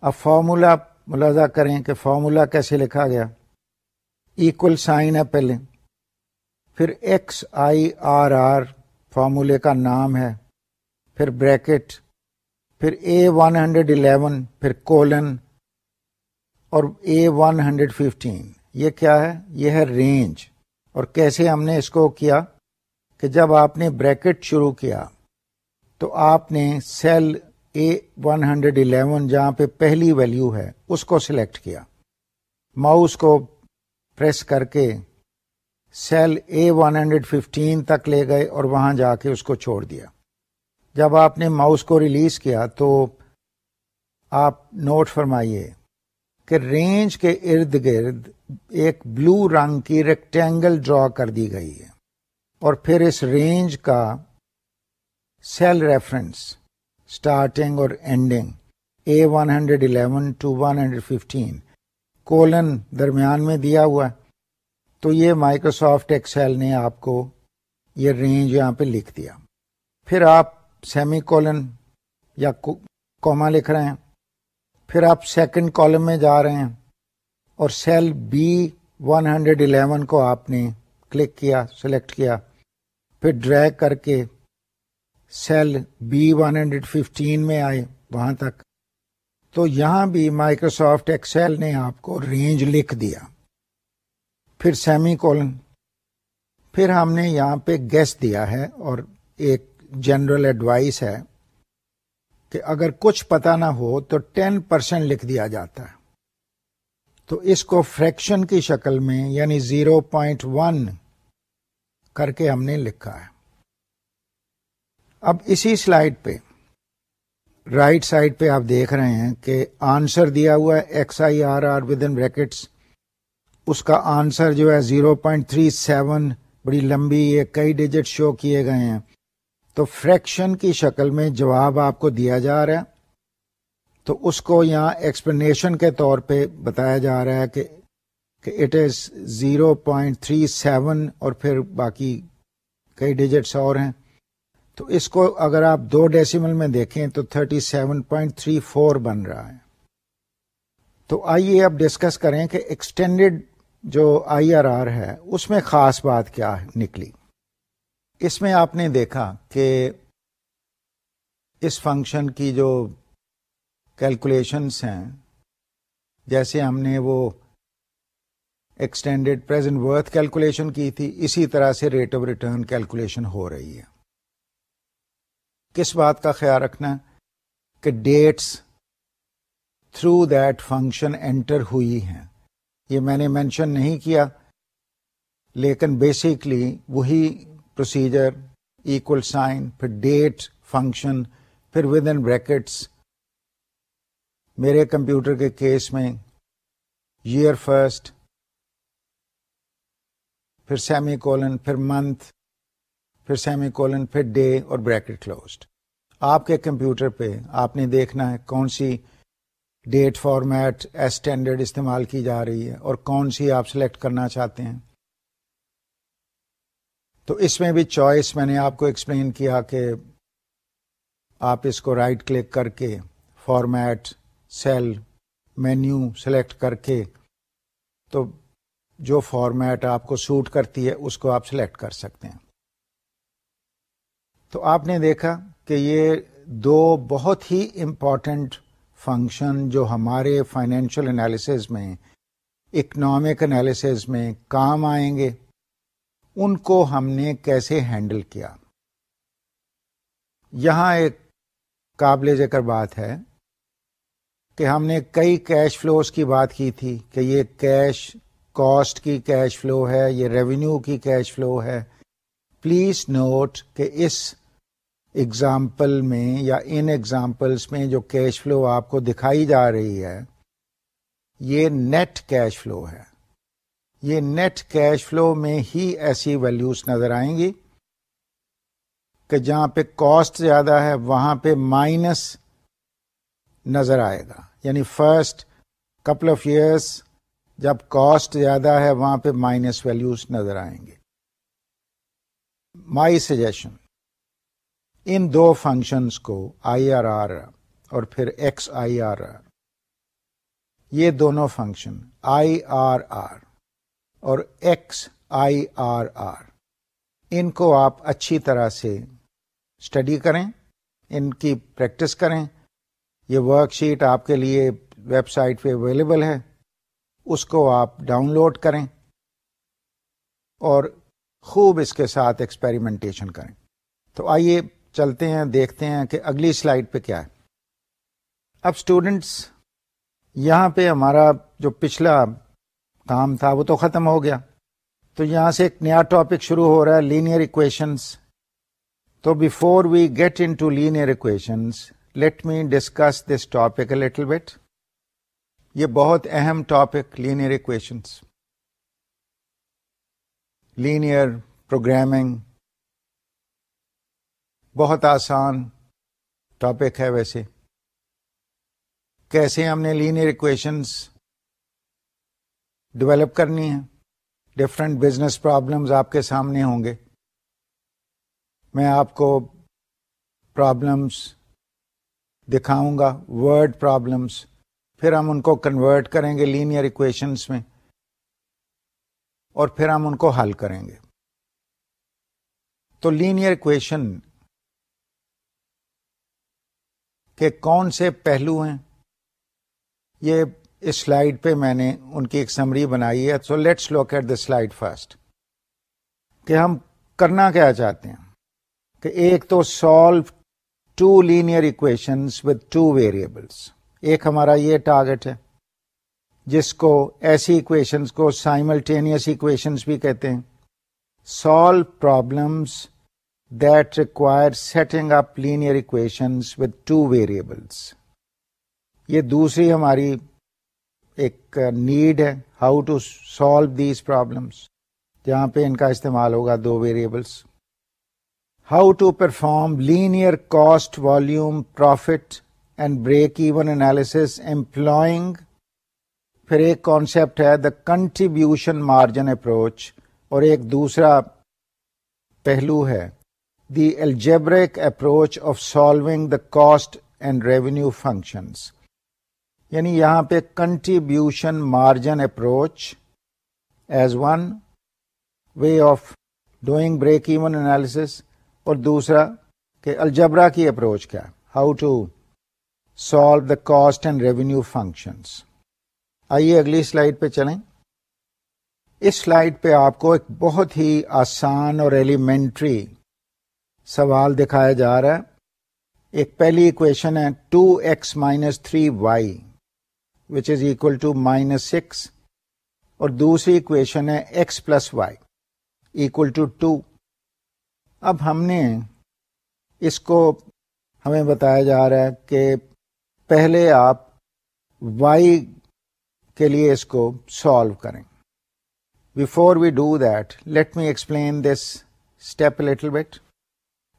اب فارمولا ملازہ کریں کہ فارمولا کیسے لکھا گیا۔ ایکول سائن ہے پہلے۔ پھر ایکس آئی آر آر فارمولے کا نام ہے، پھر بریکٹ پھر اے ون ہنڈریڈ الیون پھر کولن اور اے ون ہنڈریڈ ففٹین یہ کیا ہے؟ یہ ہے رینج اور کیسے ہم نے اس کو کیا؟ کہ جب آپ نے بریکٹ شروع کیا، تو آپ نے cell A one hundred eleven جہاں پہ پہلی ویلو ہے، اس کو سلیکٹ کیا. ماؤس کو پریس کر کے cell A one hundred fifteen تک لے گئے اور وہاں جا کے اس کو چھوڑ دیا۔ جب آپ نے ماؤس کو ریلیز کیا تو آپ نوٹ فرمائیے کہ رینج کے ارد گرد ایک بلو رنگ کی ریکٹینگل ڈرا کر دی گئی ہے اور پھر اس رینج کا سیل ریفرنس اسٹارٹنگ اور ending A one hundred eleven to one hundred fifteen colon درمیان میں دیا ہوا تو یہ مائکروسافٹ ایکسل نے آپ کو یہ رینج یہاں پہ لکھ دیا۔ پھر آپ سیمی کولن یا کوما لکھ رہے ہیں۔ پھر آپ سیکنڈ کالم میں جا رہے ہیں۔ اور cell B one hundred eleven کو آپ نے کلک کیا سلیکٹ کیا۔ پھر ڈریگ کر کے cell B one hundred fifteen میں آئے وہاں تک۔ تو یہاں بھی مائکروسافٹ ایکسل نے آپ کو رینج لکھ دیا۔ پھر سیمی کولن۔ پھر ہم نے یہاں پہ گیس دیا ہے اور ایک جنرل ایڈوائس ہے کہ اگر کچھ پتا نہ ہو تو ٹین پرسینٹ لکھ دیا جاتا ہے۔ تو اس کو فریکشن کی شکل میں یعنی زیرو پوائنٹ ون کر کے ہم نے لکھا ہے۔ اب اسی سلائڈ پہ۔ رائٹ right سائڈ پہ آپ دیکھ رہے ہیں کہ آنسر دیا ہوا ہے X I R R with in brackets اس کا آنسر جو ہے زیرو پوائنٹ تھری سیون، بڑی لمبی یہ کئی ڈیجٹ شو کیے گئے ہیں۔ تو فریکشن کی شکل میں جواب آپ کو دیا جا رہا ہے۔ تو اس کو یہاں ایکسپلینیشن کے طور پہ بتایا جا رہا ہے کہ it is zero point three seven اور پھر باقی کئی ڈیجٹس اور ہیں۔ تو اس کو اگر آپ دو ڈیسیمل میں دیکھیں تو thirty seven point three four بن رہا ہے۔ تو آئیے اب ڈسکس کریں کہ ایکسٹینڈیڈ جو آئی آر آر ہے، اس میں خاص بات کیا نکلی؟ اس میں آپ نے دیکھا کہ اس فنکشن کی جو کیلکولیشنس ہیں، جیسے ہم نے وہ ایکسٹینڈیڈ پرزینٹ ورتھ کیلکولیشن کی تھی، اسی طرح سے ریٹ آف ریٹرن کیلکولیشن ہو رہی ہے۔ کس بات کا خیال رکھنا کہ dates through date function enter ہوئی ہیں۔ یہ میں نے مینشن نہیں کیا، لیکن بیسکلی وہی پروسیجر ایکول سائن پھر ڈیٹ فنکشن پھر ود ان بریکٹس میرے کمپیوٹر کے کیس میں ایئر فرسٹ پھر سیمی کولن پھر منتھ پھر سیمی کولن پھر ڈے اور بریکٹ کلوزڈ آپ کے کمپیوٹر پہ آپ نے دیکھنا ہے کون سی ڈیٹ فارمیٹ اسٹینڈرڈ استعمال کی جا رہی ہے اور کون سی آپ سلیکٹ کرنا چاہتے ہیں؟ تو اس میں بھی چوائس میں نے آپ کو ایکسپلین کیا کہ آپ اس کو رائٹ کلک کر کے فارمیٹ سیل مینیو سلیکٹ کر کے تو جو فارمیٹ آپ کو سوٹ کرتی ہے اس کو آپ سلیکٹ کر سکتے ہیں۔ تو آپ نے دیکھا کہ یہ دو بہت ہی امپورٹنٹ فنکشن جو ہمارے فائنینشیل انالیسز میں اکنامک انالیسز میں کام آئیں گے، ان کو ہم نے کیسے ہینڈل کیا؟ یہاں ایک قابل ذکر بات ہے کہ ہم نے کئی کیش فلوز کی بات کی تھی کہ یہ کیش کاسٹ کی کیش فلو ہے، یہ ریونیو کی کیش فلو ہے۔ پلیز نوٹ کہ اس ایگزامپل میں یا ان ایگزامپلس میں جو کیش فلو آپ کو دکھائی جا رہی ہے، یہ نیٹ کیش فلو ہے۔ یہ نیٹ کیش فلو میں ہی ایسی ویلیوز نظر آئیں گی کہ جہاں پہ کاسٹ زیادہ ہے، وہاں پہ مائنس نظر آئے گا۔ یعنی فرسٹ کپل آف ایئرس جب کاسٹ زیادہ ہے، وہاں پہ مائنس ویلوز نظر آئیں گے۔ My suggestion in do functions کو آئی آر آر اور پھر ایکس آئی آر آر یہ دونوں فنکشن آئی آر آر اور ایکس آئی آر آر ان کو آپ اچھی طرح سے اسٹڈی کریں، ان کی پریکٹس کریں۔ یہ ورک شیٹ آپ کے لیے ویب سائٹ پہ اویلیبل ہے، اس کو آپ ڈاؤن لوڈ کریں اور خوب اس کے ساتھ ایکسپیریمنٹیشن کریں۔ تو آئیے چلتے ہیں، دیکھتے ہیں کہ اگلی سلائڈ پہ کیا ہے۔ اب اسٹوڈینٹس یہاں پہ ہمارا جو پچھلا کام تھا وہ تو ختم ہو گیا۔ تو یہاں سے ایک نیا ٹاپک شروع ہو رہا ہے لینئر اکویشنس تو before we get into linear equations let me discuss this topic a little bit یہ بہت اہم topic linear equations linear programming بہت آسان ٹاپک ہے ویسے۔ کیسے ہم نے لینئر اکویشنس ڈیولپ کرنی ہے ڈفرینٹ بزنس پرابلمز آپ کے سامنے ہوں گے۔ میں آپ کو پرابلمس دکھاؤں گا ورڈ پرابلمس پھر ہم ان کو کنورٹ کریں گے لینئر اکویشنس میں، اور پھر ہم ان کو حل کریں گے۔ تو لینئر اکویشن کے کون سے پہلو ہیں؟ یہ اس سلائڈ پہ میں نے ان کی ایک سمری بنائی ہے so let's look at the slide first کہ ہم کرنا کیا چاہتے ہیں؟ کہ ایک تو solve two linear equations with two variables ایک ہمارا یہ ٹارگیٹ ہے، جس کو ایسی اکویشنس کو سائملٹینئس اکویشنس بھی کہتے ہیں۔ Solve problems that require setting up linear equations with two variables یہ دوسری ہماری ایک نیڈ ہے how to solve these problems جہاں پہ ان کا استعمال ہوگا دو variables how to perform linear cost volume profit and break even analysis employing پھر ایک کانسیپٹ ہے دا کنٹریبیوشن مارجن اپروچ اور ایک دوسرا پہلو ہے the algebraic approach of solving the cost and revenue functions یعنی یہاں پہ contribution margin approach as one way of doing break even analysis اور دوسرا کہ الجبرا کی اپروچ کیا how to solve the cost and revenue functions آئیے اگلی سلائڈ پہ چلیں۔ اس سلائڈ پہ آپ کو ایک بہت ہی آسان اور ایلیمنٹری سوال دکھایا جا رہا ہے۔ ایک پہلی اکویشن ہے two X minus three Y which is equal to minus six اور دوسری اکویشن ہے X plus Y equal to two اب ہم نے اس کو ہمیں بتایا جا رہا ہے کہ پہلے آپ وائی کے لیے اس کو سالو کریں۔ Before we do that let me explain this step little bit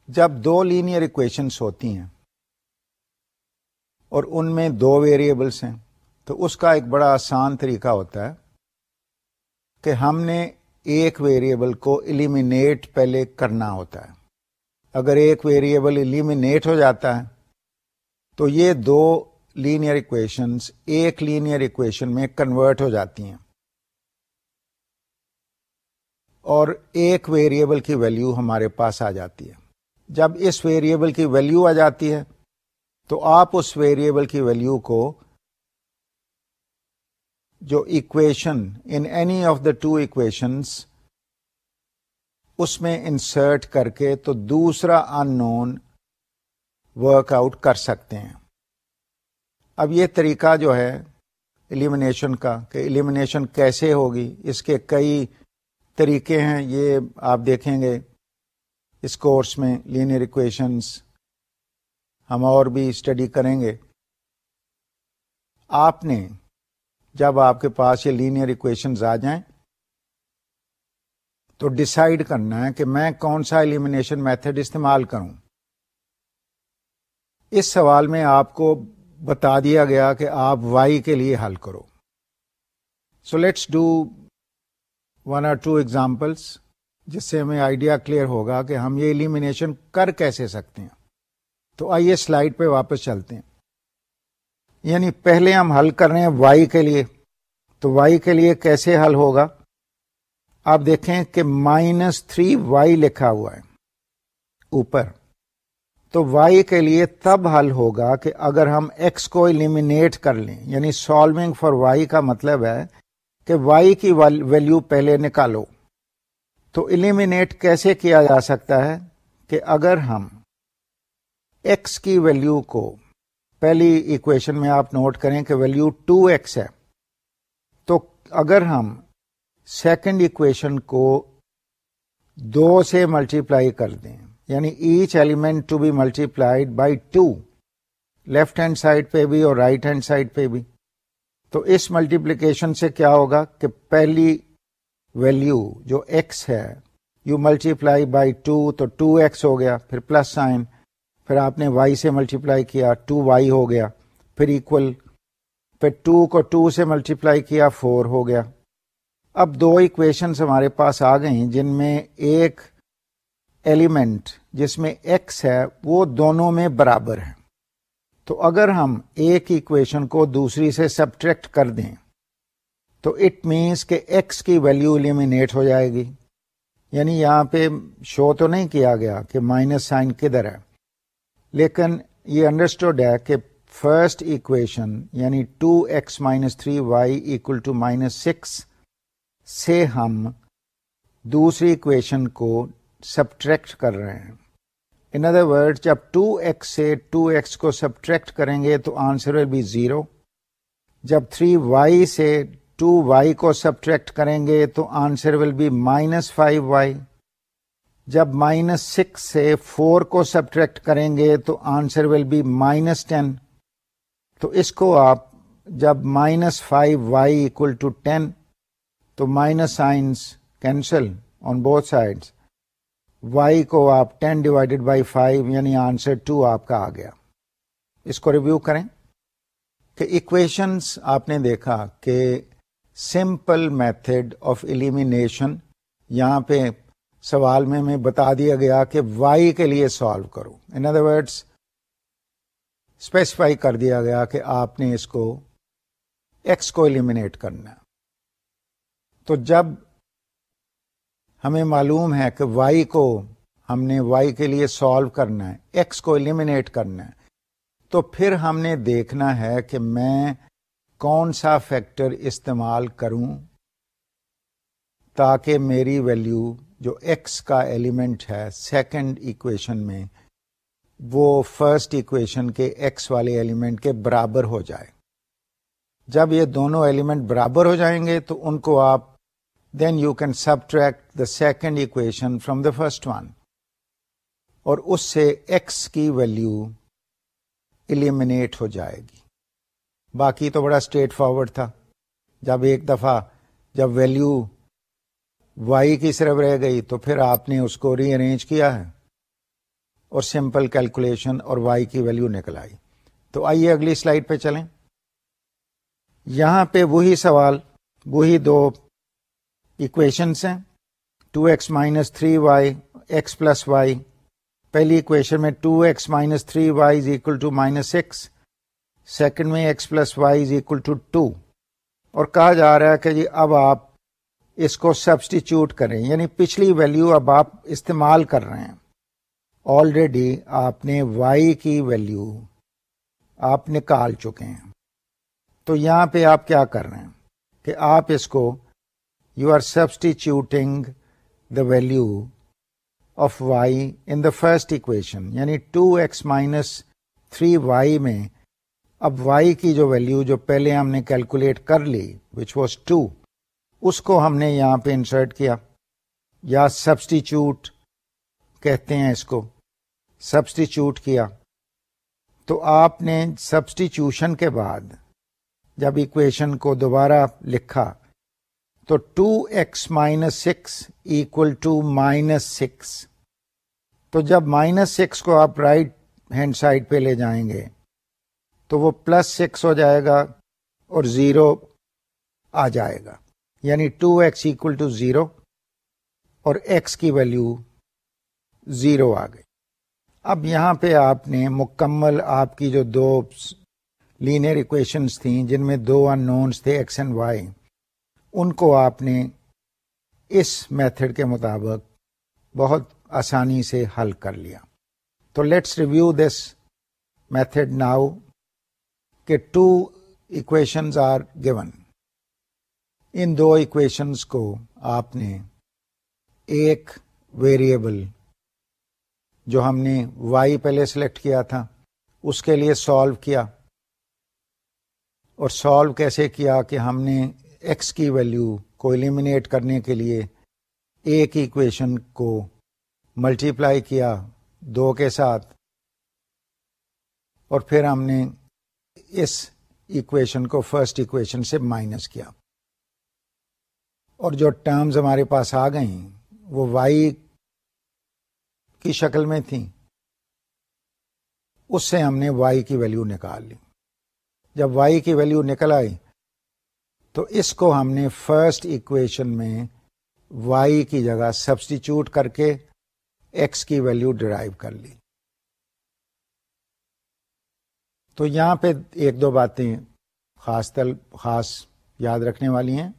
جب دو لینئر اکویشنس ہوتی ہیں اور ان میں دو ویریبلس ہیں، تو اس کا ایک بڑا آسان طریقہ ہوتا ہے کہ ہم نے ایک ویریبل کو ایلیمینیٹ پہلے کرنا ہوتا ہے۔ اگر ایک ویریبل ایلیمینیٹ ہو جاتا ہے، تو یہ دو لینئر اکویشنس ایک لینئر اکویشن میں کنورٹ ہو جاتی ہیں۔ اور ایک ویریبل کی ویلیو ہمارے پاس آ جاتی ہے۔ جب اس ویریبل کی ویلیو آ جاتی ہے، تو آپ اس ویریبل کی ویلیو کو جو equation in any of the two equations اس میں انسرٹ کر کے تو دوسرا ان نون ورک آؤٹ کر سکتے ہیں۔ اب یہ طریقہ جو ہے ایلیمنیشن کا، کہ ایلیمنیشن کیسے ہوگی، اس کے کئی طریقے ہیں، یہ آپ دیکھیں گے۔ اس کورس میں لینئر اکویشنس ہم اور بھی اسٹڈی کریں گے۔ آپ نے جب آپ کے پاس یہ لینئر اکویشنز آ جائیں تو ڈسائڈ کرنا ہے کہ میں کون سا ایلیمنیشن میتھڈ استعمال کروں۔ اس سوال میں آپ کو بتا دیا گیا کہ آپ وائی کے لیے حل کرو۔ So let's do one or two examples جس سے ہمیں آئیڈیا کلیئر ہوگا کہ ہم یہ ایلیمینیشن کر کیسے سکتے ہیں۔ تو آئیے سلائڈ پہ واپس چلتے ہیں۔ یعنی پہلے ہم حل کر رہے ہیں وائی کے لیے۔ تو وائی کے لیے کیسے حل ہوگا؟ آپ دیکھیں کہ مائنس تھری وائی لکھا ہوا ہے۔ اوپر۔ تو وائی کے لیے تب حل ہوگا کہ اگر ہم ایکس کو ایلیمینیٹ کر لیں یعنی سالونگ فار وائی کا مطلب ہے کہ وائی کی ویلو پہلے نکالو۔ تو ایلیمینیٹ کیسے کیا جا سکتا ہے کہ اگر ہم ایکس کی ویلو کو پہلی اکویشن میں آپ نوٹ کریں کہ ویلو ٹو ایکس ہے، تو اگر ہم سیکنڈ اکویشن کو دو سے ملٹیپلائی کر دیں یعنی each element to be multiplied by two left hand side پہ بھی اور رائٹ ہینڈ سائڈ پہ بھی، تو اس ملٹیپلیکیشن سے کیا ہوگا کہ پہلی ویلو جو ایکس ہے you multiply by two تو ٹو ایکس ہو گیا، پھر پلس سائن پھر آپ نے وائی سے ملٹی پلائی کیا ٹو وائی ہو گیا، پھر اکول پھر ٹو کو ٹو سے ملٹی پلائی کیا فور ہو گیا. اب دو اکویشنز ہمارے پاس آ گئی جن میں ایک ایلیمنٹ جس میں ایکس ہے، وہ دونوں میں برابر ہے تو اگر ہم ایک اکویشن کو دوسری سے سبٹریکٹ کر دیں تو اٹ مینس کہ ایکس کی ویلو ایلیمینیٹ ہو جائے گی۔ یعنی یہاں پہ شو تو نہیں کیا گیا کہ مائنس سائن کدھر ہے۔ لیکن یہ انڈرسٹوڈ ہے کہ فرسٹ اکویشن یعنی two X minus three Y equal to minus six سے ہم دوسری اکویشن کو سبٹریکٹ کر رہے ہیں۔ ان ادر ورڈ جب ٹو ایکس سے ٹو ایکس کو سبٹریکٹ کریں گے تو آنسر ول بی زیرو جب تھری وائی سے ٹو وائی کو سبٹریکٹ کریں گے تو answer will be minus five Y. جب مائنس سکس سے فور کو سبٹریکٹ کریں گے تو answer will be minus ten. تو اس کو آپ جب minus five y equal to ten تو minus signs cancel on both sides y کو آپ ٹین ڈیوائڈیڈ بائی فائیو یعنی آنسر ٹو آپ کا آ گیا۔ اس کو ریویو کریں کہ اکویشنس آپ نے دیکھا کہ سمپل میتھڈ آف ایلیمینیشن یہاں پہ سوال میں میں بتا دیا گیا کہ وائی کے لیے سالو کرو۔ ان ادر ورڈس اسپیسیفائی کر دیا گیا کہ آپ نے اس کو ایکس کو ایلیمینیٹ کرنا۔ تو جب ہمیں معلوم ہے کہ وائی کو ہم نے وائی کے لیے سالو کرنا ہے ایکس کو ایلیمینیٹ کرنا ہے، تو پھر ہم نے دیکھنا ہے کہ میں کون سا فیکٹر استعمال کروں تاکہ میری ویلیو جو ایکس کا ایلیمنٹ ہے سیکنڈ اکویشن میں وہ فرسٹ اکویشن کے ایکس والے ایلیمنٹ کے برابر ہو جائے۔ جب یہ دونوں ایلیمنٹ برابر ہو جائیں گے تو ان کو آپ then you can subtract the second equation from the first one اور اس سے ایکس کی ویلو ایلیمنیٹ ہو جائے گی۔ باقی تو بڑا اسٹریٹ فارورڈ تھا۔ جب ایک دفعہ جب ویلو وائی کی صرف رہ گئی تو پھر آپ نے اس کو ری ارینج کیا ہے اور سمپل کیلکولیشن اور وائی کی ویلو نکل آئی۔ تو آئیے اگلی سلائڈ پہ چلیں۔ یہاں پہ وہی سوال، وہی دو اکویشنس ہیں۔ Two x minus three y x plus y پہلی اکویشن میں two x minus three y is equal to minus six second میں x plus y is equal to two اور کہا جا رہا ہے کہ جی اب آپ اس کو سبسٹیچیوٹ کریں یعنی پچھلی ویلو اب آپ استعمال کر رہے ہیں۔ آلریڈی آپ نے وائی کی ویلو آپ نکال چکے ہیں۔ تو یہاں پہ آپ کیا کر رہے ہیں؟ کہ آپ اس کو you are substituting the value of y in the first equation یعنی two x minus three y میں اب وائی کی جو ویلو جو پہلے ہم نے کیلکولیٹ کر لی وچ واز ٹو اس کو ہم نے یہاں پہ انسرٹ کیا. یا سبسٹیچیوٹ کہتے ہیں اس کو. سبسٹیچیوٹ کیا. تو آپ نے سبسٹیچیوشن کے بعد جب اکویشن کو دوبارہ لکھا، تو two x minus six equal to minus six تو جب مائنس سکس کو آپ رائٹ ہینڈ سائڈ پہ لے جائیں گے تو وہ پلس سکس ہو جائے گا اور زیرو آ جائے گا. یعنی two x equal to zero اور ایکس کی ویلو زیرو آ گئی. اب یہاں پہ آپ نے مکمل آپ کی جو دو لینئر اکویشنس تھیں، جن میں دو ان نونس تھے ایکس اینڈ وائی ان کو آپ نے اس میتھڈ کے مطابق بہت آسانی سے حل کر لیا. تو let's review this method now کہ ٹو اکویشنز آر گیون ان دو اکویشنز کو آپ نے ایک ویریبل جو ہم نے وائی پہلے سلیکٹ کیا تھا، اس کے لیے سالو کیا۔ اور سالو کیسے کیا کہ ہم نے ایکس کی ویلو کو ایلیمنیٹ کرنے کے لیے ایک ایکویشن کو ملٹی پلائی کیا دو کے ساتھ۔ اور پھر ہم نے اس ایکویشن کو فرسٹ ایکویشن سے مائنس کیا۔ اور جو ٹرمز ہمارے پاس آ گئیں، وہ وائی کی شکل میں تھیں۔ اس سے ہم نے وائی کی ویلو نکال لی۔ جب وائی کی ویلو نکل آئی، تو اس کو ہم نے فرسٹ اکویشن میں وائی کی جگہ سبسٹیچیوٹ کر کے ایکس کی ویلو ڈرائیو کر لی۔ تو یہاں پہ ایک دو باتیں خاص تل خاص یاد رکھنے والی ہیں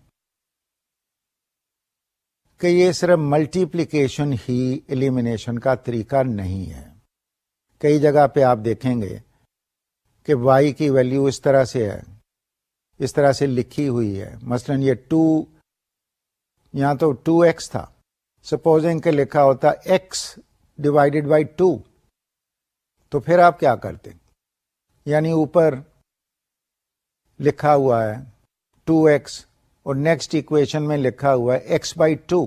کہ یہ صرف ملٹیپلیکیشن ہی ایلیمینیشن کا طریقہ نہیں ہے۔ کئی جگہ پہ آپ دیکھیں گے کہ وائی کی ویلو اس طرح سے ہے، اس طرح سے لکھی ہوئی ہے۔ مثلا یہ ٹو یہاں تو ٹو ایکس تھا۔ سپوزنگ کہ لکھا ہوتا ایکس ڈیوائڈیڈ بائی ٹو تو پھر آپ کیا کرتے؟ یعنی اوپر لکھا ہوا ہے ٹو ایکس اور نیکسٹ اکویشن میں لکھا ہوا ہے ایکس بائی ٹو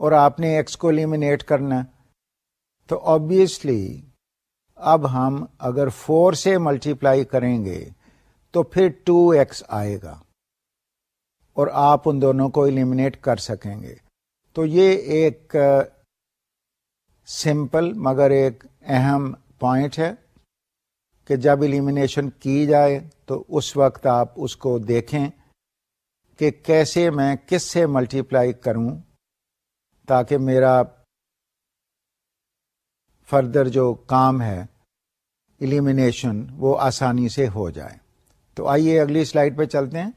اور آپ نے ایکس کو ایلیمنیٹ کرنا تو آبیسلی اب ہم اگر فور سے ملٹی پلائی کریں گے تو پھر ٹو ایکس آئے گا، اور آپ ان دونوں کو ایلیمنیٹ کر سکیں گے۔ تو یہ ایک سمپل مگر ایک اہم پوائنٹ ہے۔ کہ جب ایلیمنیشن کی جائے تو اس وقت آپ اس کو دیکھیں کہ کیسے میں کس سے ملٹی پلائی کروں تاکہ میرا فردر جو کام ہے ایلیمینیشن وہ آسانی سے ہو جائے۔ تو آئیے اگلی سلائڈ پہ چلتے ہیں۔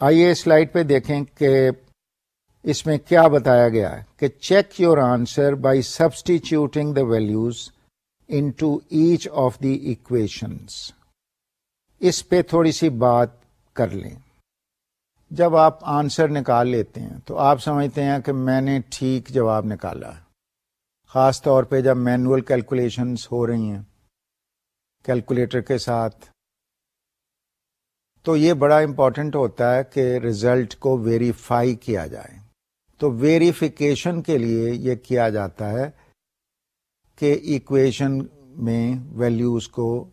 آئیے سلائڈ پہ دیکھیں کہ اس میں کیا بتایا گیا ہے کہ check your answer by substituting the values into each of the equations اس پہ تھوڑی سی بات کر لیں۔ جب آپ آنسر نکال لیتے ہیں تو آپ سمجھتے ہیں کہ میں نے ٹھیک جواب نکالا۔ خاص طور پہ جب مینوئل کیلکولیشنس ہو رہی ہیں کیلکولیٹر کے ساتھ۔ تو یہ بڑا امپورٹنٹ ہوتا ہے کہ ریزلٹ کو ویریفائی کیا جائے۔ تو ویریفیکیشن کے لیے یہ کیا جاتا ہے کہ ایکویشن میں ویلیوز کو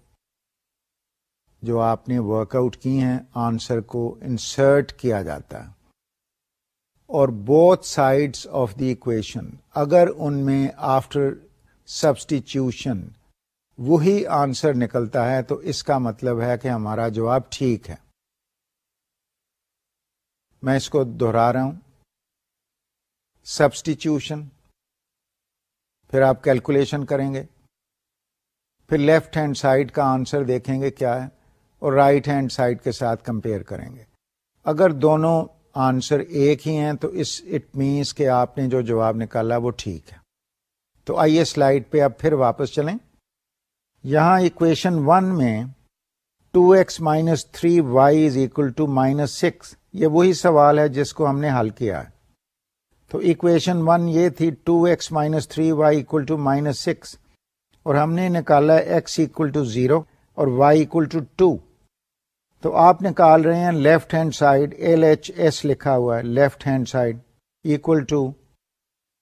جو آپ نے ورک آؤٹ کی ہیں آنسر کو انسرٹ کیا جاتا ہے اور both sides of the equation اگر ان میں آفٹر سبسٹیچیوشن وہی آنسر نکلتا ہے تو اس کا مطلب ہے کہ ہمارا جواب ٹھیک ہے۔ میں اس کو دوہرا رہا ہوں۔ سبسٹیچیوشن پھر آپ کیلکولیشن کریں گے، پھر لیفٹ ہینڈ سائڈ کا آنسر دیکھیں گے کیا ہے، اور رائٹ ہینڈ سائڈ کے ساتھ کمپیئر کریں گے۔ اگر دونوں آنسر ایک ہی ہیں تو اس اٹ مینس کہ آپ نے جو جواب نکالا وہ ٹھیک ہے۔ تو آئیے سلائڈ پہ اب پھر واپس چلیں۔ یہاں اکویشن ون میں two x minus three y is equal to minus six یہ وہی سوال ہے جس کو ہم نے حل کیا ہے۔ تو اکویشن ون یہ تھی two x minus three y equal to minus six اور ہم نے نکالا ایکس اکول ٹو زیرو اور وائی اکول ٹو ٹو تو آپ نکال رہے ہیں left hand side L H S لکھا ہوا ہے left hand side equal to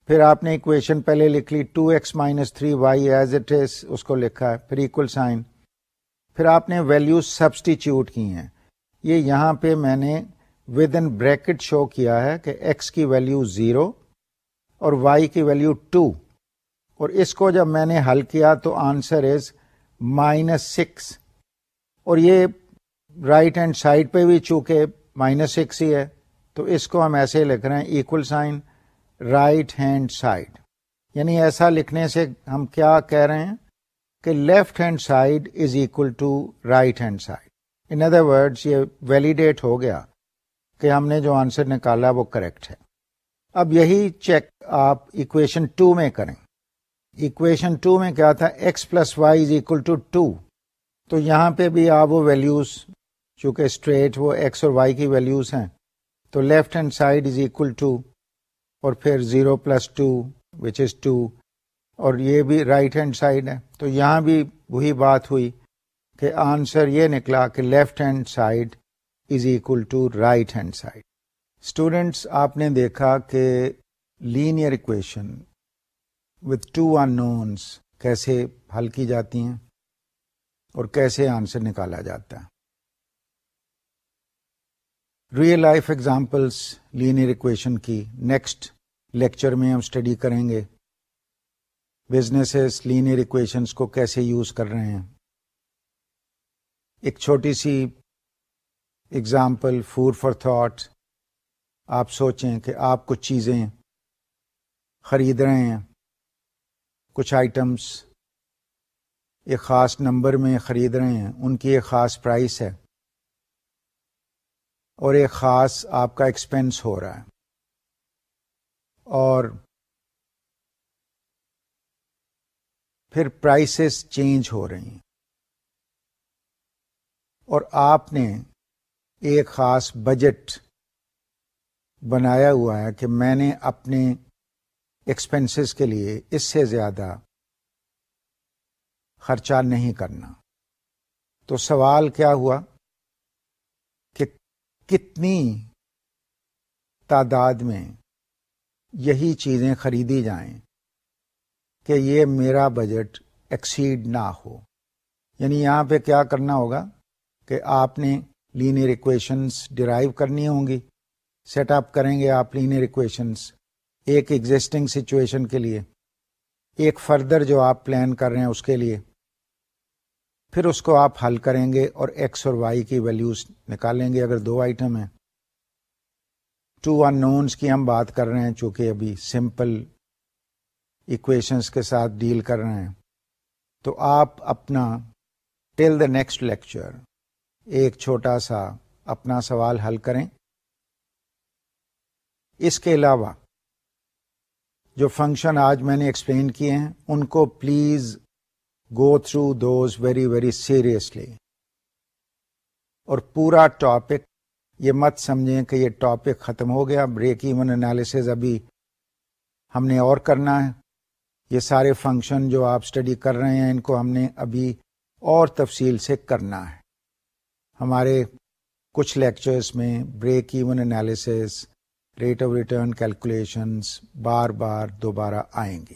پھر آپ نے اکویشن پہلے لکھ لی two x minus three y as it is اس کو لکھا ہے، پھر اکول سائن پھر آپ نے ویلو سبسٹیچیوٹ کی ہیں۔ یہ یہاں پہ میں نے ود ان بریکٹ شو کیا ہے کہ ایکس کی ویلو زیرو اور وائی کی ویلو ٹو اور اس کو جب میں نے حل کیا تو آنسر از مائنس سکس اور یہ رائٹ ہینڈ سائڈ پہ بھی چونکہ مائنس سکس ہی ہے، تو اس کو ہم ایسے لکھ رہے ہیں equal sign right hand side یعنی ایسا لکھنے سے ہم کیا کہہ رہے ہیں کہ left hand side is equal to right hand side in other word یہ ویلیڈیٹ ہو گیا۔ کہ ہم نے جو آنسر نکالا وہ کریکٹ ہے۔ اب یہی چیک آپ اکویشن ٹو میں کریں۔ اکویشن ٹو میں کیا تھا؟ X plus y is equal to two تو یہاں پہ بھی آپ وہ ویلوز چونکہ اسٹریٹ وہ ایکس اور وائی کی ویلوز ہیں، تو left hand side is equal to اور پھر zero plus two which is two اور یہ بھی رائٹ ہینڈ سائڈ ہے۔ تو یہاں بھی وہی بات ہوئی کہ آنسر یہ نکلا کہ left hand side is equal to right hand side students آپ نے دیکھا کہ linear equation with two unknowns کیسے حل کی جاتی ہیں اور کیسے آنسر نکالا جاتا ہے۔ Real life examples linear equation کی نیکسٹ لیکچر میں ہم اسٹڈی کریں گے۔ بزنس لینئر اکویشنس کو کیسے یوز کر رہے ہیں۔ ایک چھوٹی سی ایگزامپل فوڈ فار تھاٹ آپ سوچیں کہ آپ کچھ چیزیں خرید رہے ہیں، کچھ آئٹمس ایک خاص نمبر میں خرید رہے ہیں، ان کی ایک خاص پرائس ہے اور ایک خاص آپ کا ایکسپینس ہو رہا ہے۔ اور پھر پرائسز چینج ہو رہی ہیں۔ اور آپ نے ایک خاص بجٹ بنایا ہوا ہے کہ میں نے اپنے ایکسپینسز کے لیے اس سے زیادہ خرچہ نہیں کرنا۔ تو سوال کیا ہوا کہ کتنی تعداد میں یہی چیزیں خریدی جائیں کہ یہ میرا بجٹ ایکسیڈ نہ ہو؟ یعنی یہاں پہ کیا کرنا ہوگا کہ آپ نے لینئر اکویشنس ڈرائیو کرنی ہوں گی۔ سیٹ اپ کریں گے آپ لینئر اکویشنس ایک ایگزٹنگ سچویشن کے لیے، ایک فردر جو آپ پلان کر رہے ہیں اس کے لیے۔ پھر اس کو آپ حل کریں گے اور ایکس اور وائی کی ویلیوز نکالیں گے۔ اگر دو آئٹم ہیں ٹو ان نونس کی ہم بات کر رہے ہیں، چونکہ ابھی سمپل اکویشنس کے ساتھ ڈیل کر رہے ہیں۔ تو آپ اپنا ٹل دا نیکسٹ لیکچر ایک چھوٹا سا اپنا سوال حل کریں۔ اس کے علاوہ جو فنکشن آج میں نے ایکسپلین کیے ہیں، ان کو please go through those very very seriously. اور پورا ٹاپک، یہ مت سمجھیں کہ یہ ٹاپک ختم ہو گیا، بریک ایون انالیس ابھی ہم نے اور کرنا ہے۔ یہ سارے فنکشن جو آپ اسٹڈی کر رہے ہیں، ان کو ہم نے ابھی اور تفصیل سے کرنا ہے۔ ہمارے کچھ لیکچرس میں break even analysis rate of return calculations بار بار دوبارہ آئیں گی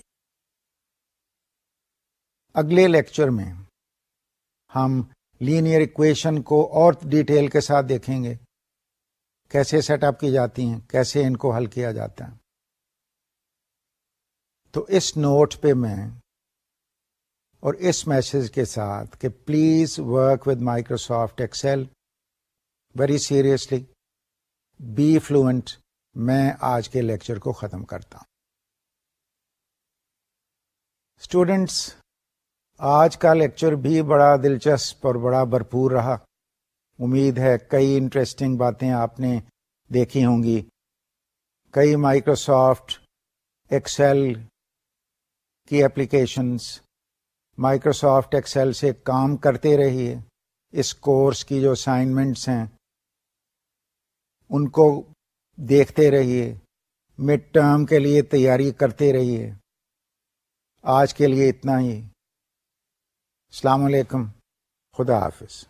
اگلے لیکچر میں ہم لینئر اکویشن کو اور ڈیٹیل کے ساتھ دیکھیں گے۔ کیسے سیٹ اپ کی جاتی ہیں، کیسے ان کو حل کیا جاتا ہے۔ تو اس نوٹ پہ میں اور اس میسج کے ساتھ کہ please work with Microsoft Excel very seriously be fluent میں آج کے لیکچر کو ختم کرتا ہوں۔ اسٹوڈینٹس آج کا لیکچر بھی بڑا دلچسپ اور بڑا بھرپور رہا۔ امید ہے کئی انٹرسٹنگ باتیں آپ نے دیکھی ہوں گی۔ کئی مائکروسافٹ ایکسل کی اپلیکیشنس مائکروسافٹ ایکسل سے کام کرتے رہیے۔ اس کورس کی جو اسائنمنٹس ہیں، ان کو دیکھتے رہیے۔ مڈ ٹرم کے لیے تیاری کرتے رہیے۔ آج کے لیے اتنا ہی۔ السلام علیکم۔ خدا حافظ۔